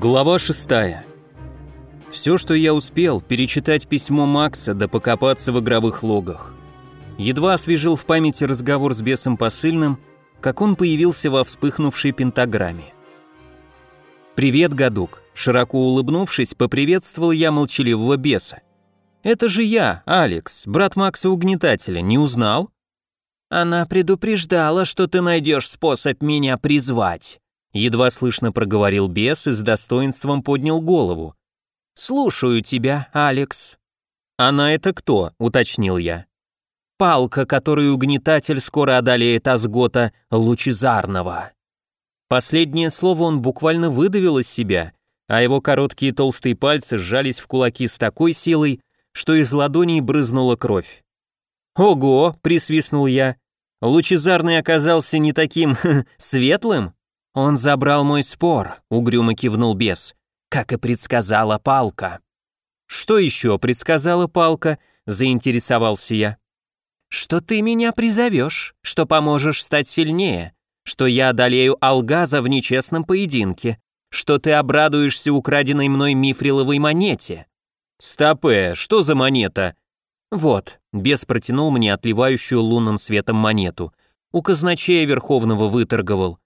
Глава 6. Все, что я успел, перечитать письмо Макса да покопаться в игровых логах. Едва освежил в памяти разговор с бесом посыльным, как он появился во вспыхнувшей пентаграмме. «Привет, Гадук!» Широко улыбнувшись, поприветствовал я молчаливого беса. «Это же я, Алекс, брат Макса Угнетателя, не узнал?» «Она предупреждала, что ты найдешь способ меня призвать», едва слышно проговорил бес и с достоинством поднял голову. «Слушаю тебя, Алекс». «Она это кто?» — уточнил я. «Палка, которую угнетатель скоро одолеет Азгота Лучезарного». Последнее слово он буквально выдавил из себя, а его короткие толстые пальцы сжались в кулаки с такой силой, что из ладоней брызнула кровь. «Ого!» — присвистнул я. «Лучезарный оказался не таким светлым?» «Он забрал мой спор», — угрюмо кивнул бес, как и предсказала Палка. «Что еще предсказала Палка?» — заинтересовался я. «Что ты меня призовешь, что поможешь стать сильнее, что я одолею Алгаза в нечестном поединке, что ты обрадуешься украденной мной мифриловой монете». «Стопе, что за монета?» «Вот», — бес протянул мне отливающую лунным светом монету. У казначея Верховного выторговал.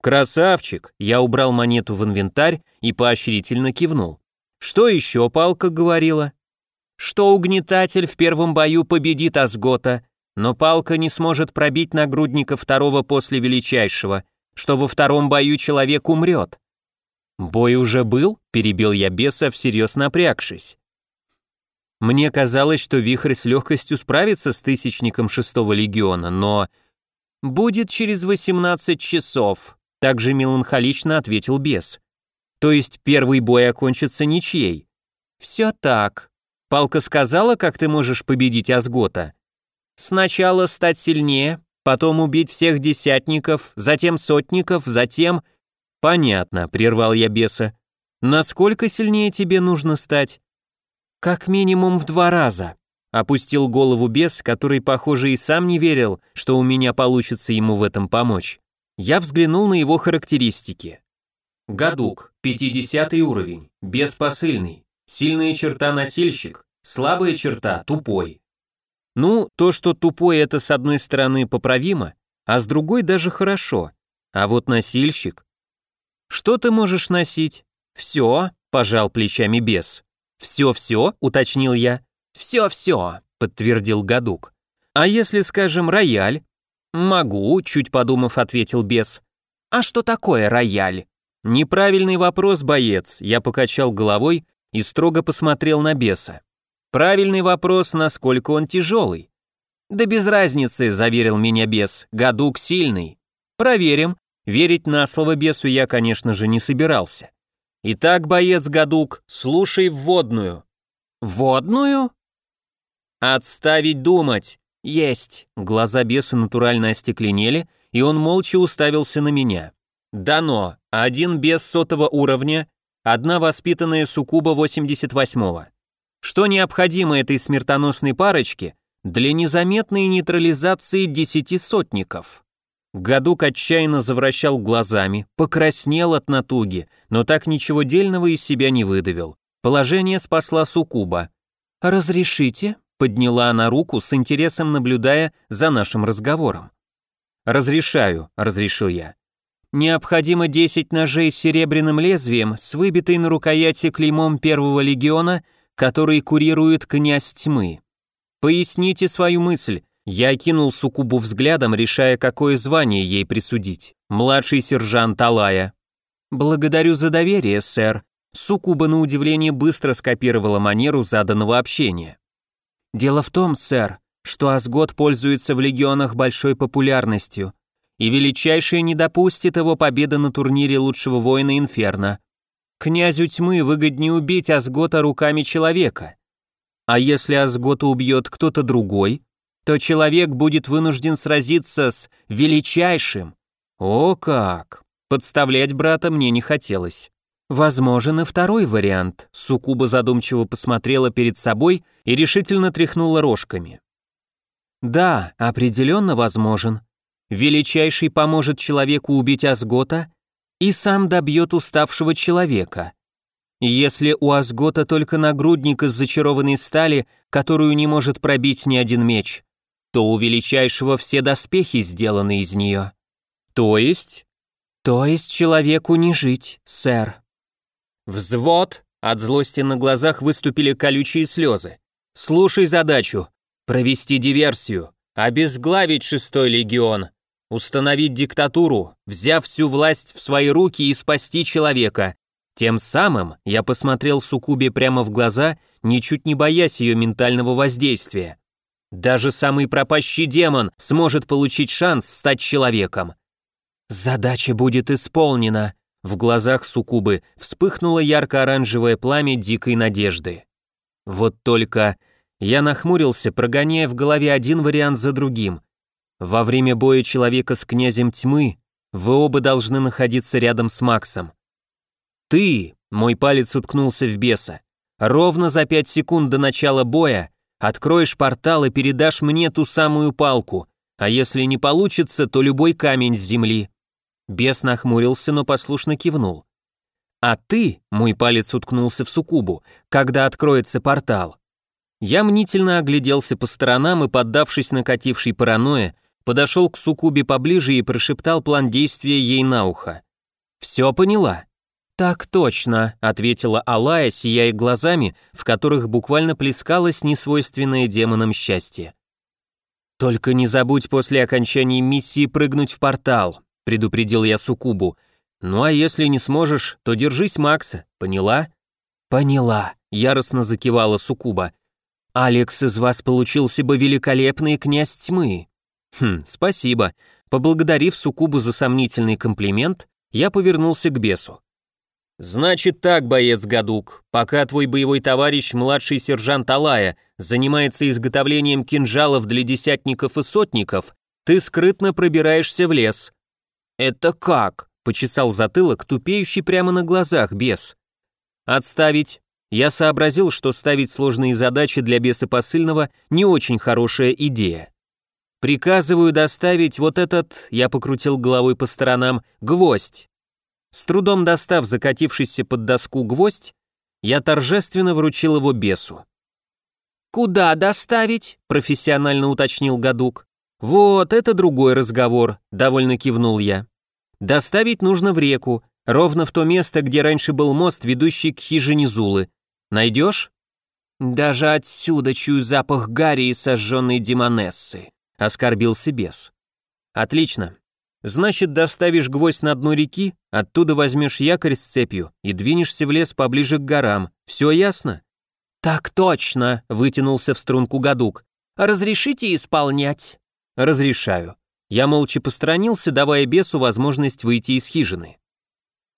«Красавчик!» Я убрал монету в инвентарь и поощрительно кивнул. «Что еще палка говорила?» «Что угнетатель в первом бою победит Асгота, но палка не сможет пробить нагрудника второго после величайшего, что во втором бою человек умрет». «Бой уже был?» – перебил я беса, всерьез напрягшись. Мне казалось, что вихрь с легкостью справится с тысячником шестого легиона, но... «Будет через 18 часов», — также меланхолично ответил бес. «То есть первый бой окончится ничьей?» «Все так. Палка сказала, как ты можешь победить Азгота?» «Сначала стать сильнее, потом убить всех десятников, затем сотников, затем...» «Понятно», — прервал я беса. «Насколько сильнее тебе нужно стать?» «Как минимум в два раза», — опустил голову бес, который, похоже, и сам не верил, что у меня получится ему в этом помочь. Я взглянул на его характеристики. Гадук, 50 уровень, без посыльный, сильная черта носильщик, слабая черта тупой. Ну, то, что тупой это с одной стороны поправимо, а с другой даже хорошо. А вот носильщик... Что ты можешь носить? Все, пожал плечами бес. «Все-все?» — уточнил я. «Все-все», — подтвердил Гадук. «А если, скажем, рояль?» «Могу», — чуть подумав, ответил бес. «А что такое рояль?» «Неправильный вопрос, боец», — я покачал головой и строго посмотрел на беса. «Правильный вопрос, насколько он тяжелый». «Да без разницы», — заверил меня бес, — «Гадук сильный». «Проверим». Верить на слово бесу я, конечно же, не собирался. Итак, боец Гадук, слушай вводную. Вводную? Отставить думать. Есть. Глаза беса натурально остекленели, и он молча уставился на меня. Дано. Один бес сотого уровня, одна воспитанная суккуба 88-го. Что необходимо этой смертоносной парочке для незаметной нейтрализации десяти сотников? Гадук отчаянно завращал глазами, покраснел от натуги, но так ничего дельного из себя не выдавил. Положение спасла Сукуба. «Разрешите?» — подняла она руку с интересом, наблюдая за нашим разговором. «Разрешаю», — разрешил я. «Необходимо 10 ножей с серебряным лезвием с выбитой на рукояти клеймом первого легиона, который курирует князь тьмы. Поясните свою мысль, я окинул Сукубу взглядом, решая, какое звание ей присудить. Младший сержант Алая. «Благодарю за доверие, сэр». Сукуба, на удивление, быстро скопировала манеру заданного общения. «Дело в том, сэр, что Асгот пользуется в легионах большой популярностью, и Величайший не допустит его победы на турнире лучшего воина Инферно. Князю тьмы выгоднее убить Асгота руками человека. А если Асгота убьет кто-то другой, то человек будет вынужден сразиться с величайшим. О как! Подставлять брата мне не хотелось. Возможен и второй вариант. Сукуба задумчиво посмотрела перед собой и решительно тряхнула рожками. Да, определенно возможен. Величайший поможет человеку убить Асгота и сам добьет уставшего человека. Если у Асгота только нагрудник из зачарованной стали, которую не может пробить ни один меч, то у Величайшего все доспехи сделаны из нее. То есть? То есть человеку не жить, сэр. Взвод! От злости на глазах выступили колючие слезы. Слушай задачу. Провести диверсию. Обезглавить шестой легион. Установить диктатуру, взяв всю власть в свои руки и спасти человека. Тем самым я посмотрел Сукубе прямо в глаза, ничуть не боясь ее ментального воздействия. Даже самый пропащий демон сможет получить шанс стать человеком. Задача будет исполнена. В глазах Сукубы вспыхнуло ярко-оранжевое пламя дикой надежды. Вот только я нахмурился, прогоняя в голове один вариант за другим. Во время боя человека с князем тьмы вы оба должны находиться рядом с Максом. Ты, мой палец уткнулся в беса, ровно за пять секунд до начала боя Откроешь портал и передашь мне ту самую палку, а если не получится, то любой камень с земли». Бес нахмурился, но послушно кивнул. «А ты», — мой палец уткнулся в суккубу, — «когда откроется портал». Я мнительно огляделся по сторонам и, поддавшись накатившей паранойе, подошел к суккубе поближе и прошептал план действия ей на ухо. «Все поняла?» «Так точно», — ответила Алая, сияя глазами, в которых буквально плескалось несвойственное демонам счастье. «Только не забудь после окончания миссии прыгнуть в портал», — предупредил я Сукубу. «Ну а если не сможешь, то держись Макса, поняла?» «Поняла», — яростно закивала Сукуба. «Алекс из вас получился бы великолепный князь тьмы». «Хм, спасибо». Поблагодарив Сукубу за сомнительный комплимент, я повернулся к бесу. «Значит так, боец Гадук, пока твой боевой товарищ, младший сержант Алая, занимается изготовлением кинжалов для десятников и сотников, ты скрытно пробираешься в лес». «Это как?» — почесал затылок, тупеющий прямо на глазах бес. «Отставить. Я сообразил, что ставить сложные задачи для беса посыльного не очень хорошая идея. Приказываю доставить вот этот, я покрутил головой по сторонам, гвоздь. С трудом достав закатившийся под доску гвоздь, я торжественно вручил его бесу. «Куда доставить?» – профессионально уточнил Гадук. «Вот, это другой разговор», – довольно кивнул я. «Доставить нужно в реку, ровно в то место, где раньше был мост, ведущий к хижине Зулы. Найдешь?» «Даже отсюда чую запах гари и сожженной демонессы», — оскорбился бес. «Отлично. Значит, доставишь гвоздь на дно реки, оттуда возьмешь якорь с цепью и двинешься в лес поближе к горам. Все ясно? Так точно, вытянулся в струнку гадук. Разрешите исполнять? Разрешаю. Я молча постранился, давая бесу возможность выйти из хижины.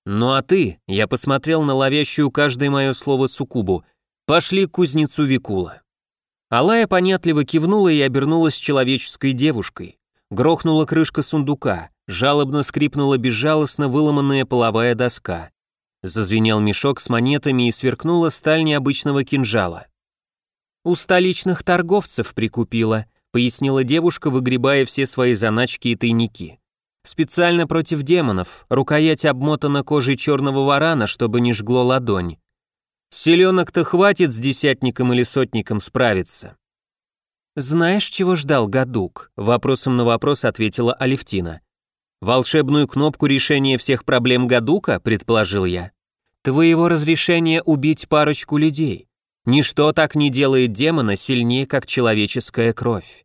Ну а ты, я посмотрел на ловящую каждое мое слово суккубу, пошли к кузнецу Викула. Алая понятливо кивнула и обернулась человеческой девушкой. Грохнула крышка сундука, жалобно скрипнула безжалостно выломанная половая доска. Зазвенел мешок с монетами и сверкнула сталь необычного кинжала. «У столичных торговцев прикупила», пояснила девушка, выгребая все свои заначки и тайники. «Специально против демонов, рукоять обмотана кожей черного варана, чтобы не жгло ладонь. Селенок-то хватит с десятником или сотником справиться. «Знаешь, чего ждал Гадук?» — вопросом на вопрос ответила Алевтина. «Волшебную кнопку решения всех проблем Гадука?» — предположил я. «Твоего разрешения убить парочку людей. Ничто так не делает демона сильнее, как человеческая кровь».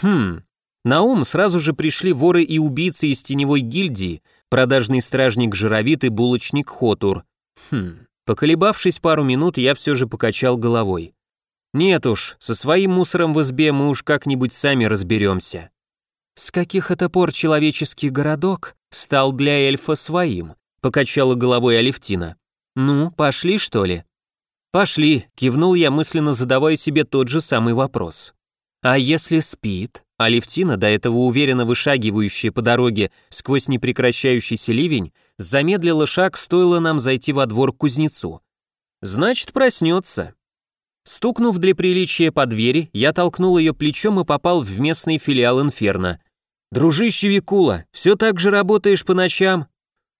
Хм, на ум сразу же пришли воры и убийцы из теневой гильдии, продажный стражник Жировит и булочник Хотур. Хм, поколебавшись пару минут, я все же покачал головой. Нет уж, со своим мусором в избе мы уж как-нибудь сами разберемся. С каких это пор человеческий городок стал для эльфа своим? Покачала головой Алевтина. Ну, пошли что ли? Пошли, кивнул я мысленно, задавая себе тот же самый вопрос. А если спит? Алевтина, до этого уверенно вышагивающая по дороге сквозь непрекращающийся ливень, замедлила шаг, стоило нам зайти во двор к кузнецу. Значит, проснется. Стукнув для приличия по двери, я толкнул ее плечом и попал в местный филиал Инферно. «Дружище Викула, все так же работаешь по ночам?»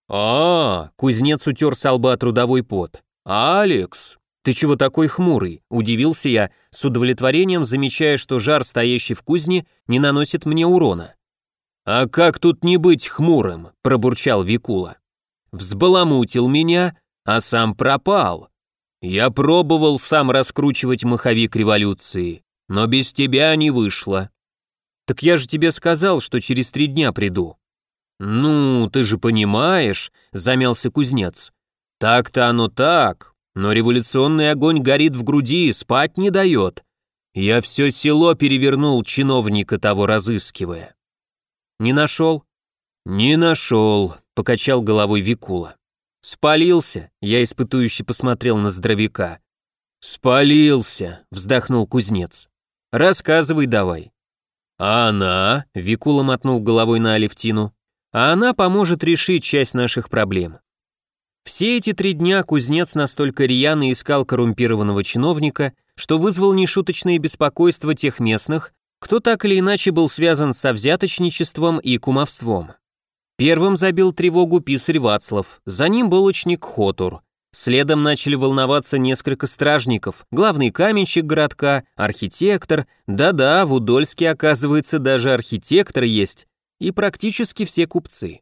а, -а, -а кузнец утер с лба трудовой пот. «Алекс, ты чего такой хмурый?» – удивился я, с удовлетворением замечая, что жар, стоящий в кузне, не наносит мне урона. «А как тут не быть хмурым?» – пробурчал Викула. «Взбаламутил меня, а сам пропал. Я пробовал сам раскручивать маховик революции, но без тебя не вышло». «Так я же тебе сказал, что через три дня приду». «Ну, ты же понимаешь», — замялся кузнец. «Так-то оно так, но революционный огонь горит в груди и спать не дает. Я все село перевернул, чиновника того разыскивая». «Не нашел?» «Не нашел», — покачал головой Викула. «Спалился», — я испытующе посмотрел на здоровяка. «Спалился», — вздохнул кузнец. «Рассказывай давай». «А она?» — Викула мотнул головой на Алевтину а она поможет решить часть наших проблем. Все эти три дня кузнец настолько рьяно искал коррумпированного чиновника, что вызвал нешуточное беспокойство тех местных, кто так или иначе был связан со взяточничеством и кумовством. Первым забил тревогу писарь Вацлав, за ним был ученик Хотур. Следом начали волноваться несколько стражников, главный каменщик городка, архитектор, да-да, в Удольске, оказывается, даже архитектор есть, и практически все купцы.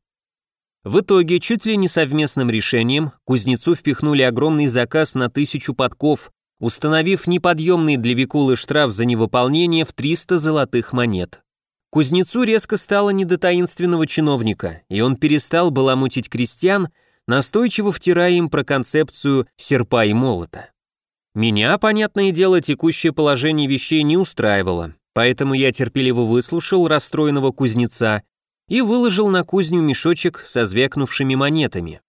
В итоге, чуть ли не совместным решением, кузнецу впихнули огромный заказ на тысячу подков, установив неподъемный для Викулы штраф за невыполнение в 300 золотых монет. Кузнецу резко стало не до таинственного чиновника, и он перестал баламутить крестьян, настойчиво втирая им про концепцию серпа и молота. Меня, понятное дело, текущее положение вещей не устраивало, Поэтому я терпеливо выслушал расстроенного кузнеца и выложил на кузню мешочек со звякнувшими монетами.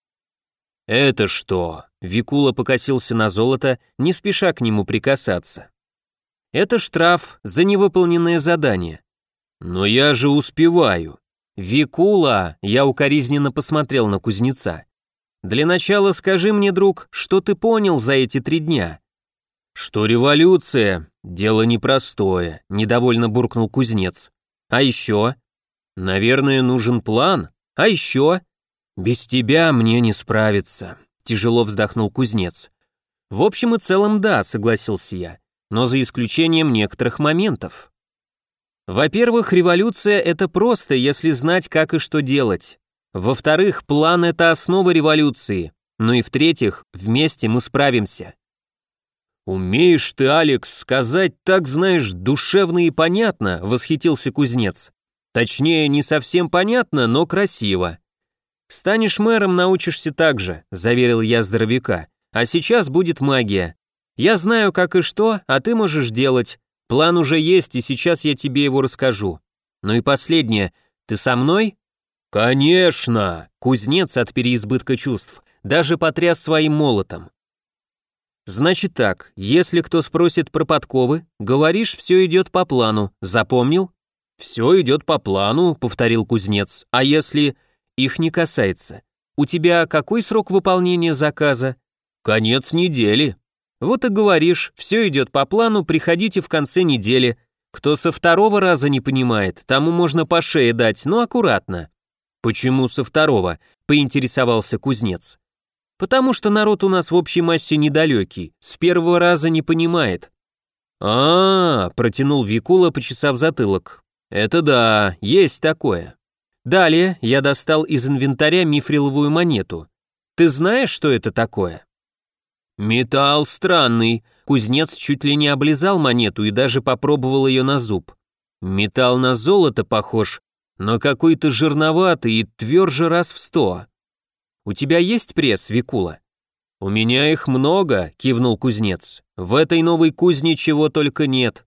«Это что?» — Викула покосился на золото, не спеша к нему прикасаться. «Это штраф за невыполненное задание». «Но я же успеваю». «Викула!» — я укоризненно посмотрел на кузнеца. «Для начала скажи мне, друг, что ты понял за эти три дня?» «Что революция «Дело непростое», — недовольно буркнул кузнец. «А еще?» «Наверное, нужен план. А еще?» «Без тебя мне не справиться», — тяжело вздохнул кузнец. «В общем и целом да», — согласился я, но за исключением некоторых моментов. Во-первых, революция — это просто, если знать, как и что делать. Во-вторых, план — это основа революции. Ну и в-третьих, вместе мы справимся. «Умеешь ты, Алекс, сказать так, знаешь, душевно и понятно», — восхитился кузнец. «Точнее, не совсем понятно, но красиво». «Станешь мэром, научишься так же», — заверил я здоровяка. «А сейчас будет магия. Я знаю, как и что, а ты можешь делать. План уже есть, и сейчас я тебе его расскажу. Ну и последнее. Ты со мной?» «Конечно!» Кузнец от переизбытка чувств даже потряс своим молотом. Значит так, если кто спросит про подковы, говоришь, все идет по плану. Запомнил? Все идет по плану, повторил кузнец. А если их не касается? У тебя какой срок выполнения заказа? Конец недели. Вот и говоришь, все идет по плану, приходите в конце недели. Кто со второго раза не понимает, тому можно по шее дать, но аккуратно. Почему со второго? поинтересовался кузнец. Потому что народ у нас в общей массе недалекий, с первого раза не понимает. А, -а, -а протянул Викула, почесав затылок. Это да, есть такое. Далее я достал из инвентаря мифриловую монету. Ты знаешь, что это такое? Металл странный. Кузнец чуть ли не облизал монету и даже попробовал ее на зуб. Металл на золото похож, но какой-то жирноватый и тверже раз в сто. У тебя есть пресс, Викула?» «У меня их много», — кивнул кузнец. «В этой новой кузне чего только нет.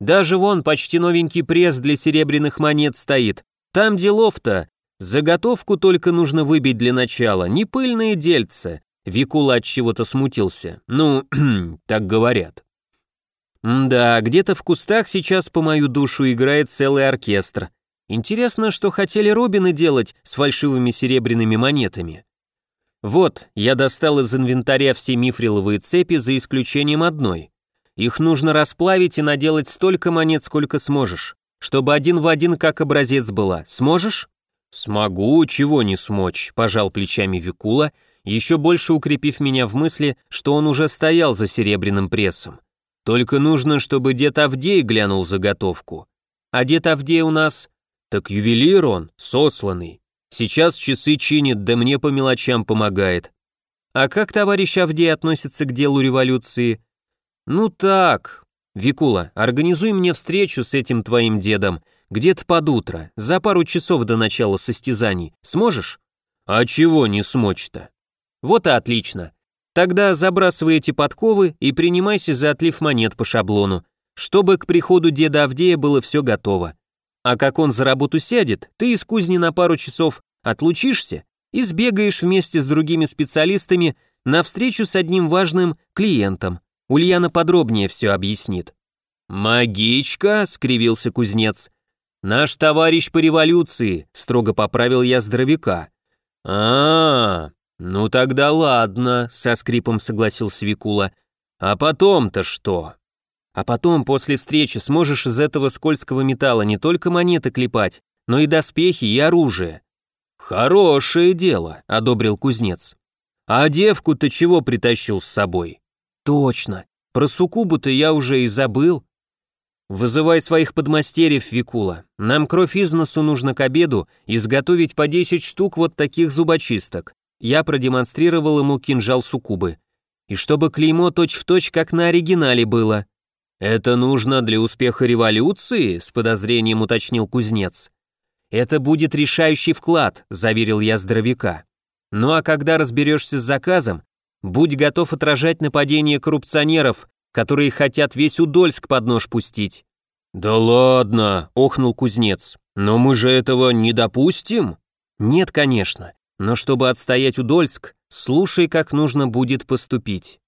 Даже вон почти новенький пресс для серебряных монет стоит. Там делов-то. Заготовку только нужно выбить для начала, не пыльные дельцы». Викула от чего-то смутился. «Ну, так говорят». «Да, где-то в кустах сейчас по мою душу играет целый оркестр. Интересно, что хотели Робины делать с фальшивыми серебряными монетами. Вот, я достал из инвентаря все мифриловые цепи за исключением одной. Их нужно расплавить и наделать столько монет, сколько сможешь, чтобы один в один как образец была. Сможешь? Смогу, чего не смочь, пожал плечами Викула еще больше укрепив меня в мысли, что он уже стоял за серебряным прессом. Только нужно, чтобы дед Авдей глянул заготовку. А дед Авдей у нас... Так ювелир он, сосланный. Сейчас часы чинит, да мне по мелочам помогает. А как товарищ Авдей относится к делу революции? Ну так. Викула, организуй мне встречу с этим твоим дедом, где-то под утро, за пару часов до начала состязаний. Сможешь? А чего не смочь-то? Вот и отлично. Тогда забрасывай эти подковы и принимайся за отлив монет по шаблону, чтобы к приходу деда Авдея было все готово. А как он за работу сядет, ты из кузни на пару часов отлучишься и сбегаешь вместе с другими специалистами на встречу с одним важным клиентом. Ульяна подробнее все объяснит. «Магичка», — скривился кузнец. «Наш товарищ по революции», — строго поправил я здоровяка. а, -а, -а ну тогда ладно», — со скрипом согласился Викула. «А потом-то что?» «А потом, после встречи, сможешь из этого скользкого металла не только монеты клепать, но и доспехи и оружие». «Хорошее дело», — одобрил кузнец. «А девку-то чего притащил с собой?» «Точно. Про суккубу-то я уже и забыл. «Вызывай своих подмастерьев, Викула. Нам кровь из носу нужно к обеду изготовить по 10 штук вот таких зубочисток». Я продемонстрировал ему кинжал суккубы. «И чтобы клеймо точь-в-точь, точь, как на оригинале было». «Это нужно для успеха революции?» — с подозрением уточнил кузнец. «Это будет решающий вклад», — заверил я здоровяка. «Ну а когда разберешься с заказом, будь готов отражать нападение коррупционеров которые хотят весь Удольск под нож пустить». «Да ладно», — охнул кузнец, «но мы же этого не допустим?» «Нет, конечно, но чтобы отстоять Удольск, слушай, как нужно будет поступить».